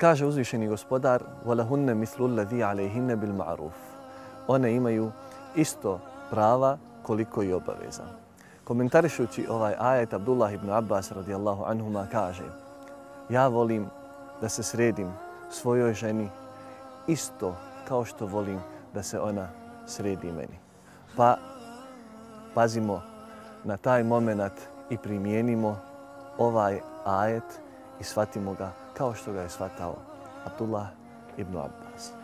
Kaže uzvišeni gospodar, وَلَهُنَّ مِثْلُ الَّذِي عَلَيْهِنَّ بِالْمَعْرُوفِ One imaju isto prava koliko i obaveza. Komentarišući ovaj ajet, Abdullah ibn Abbas radijallahu anhuma kaže Ja volim da se sredim svojoj ženi isto kao što volim da se ona sredi meni. Pa pazimo na taj moment i primijenimo ovaj ajet i shvatimo ga kao što ga je shvatao Abdullah ibn Abbas.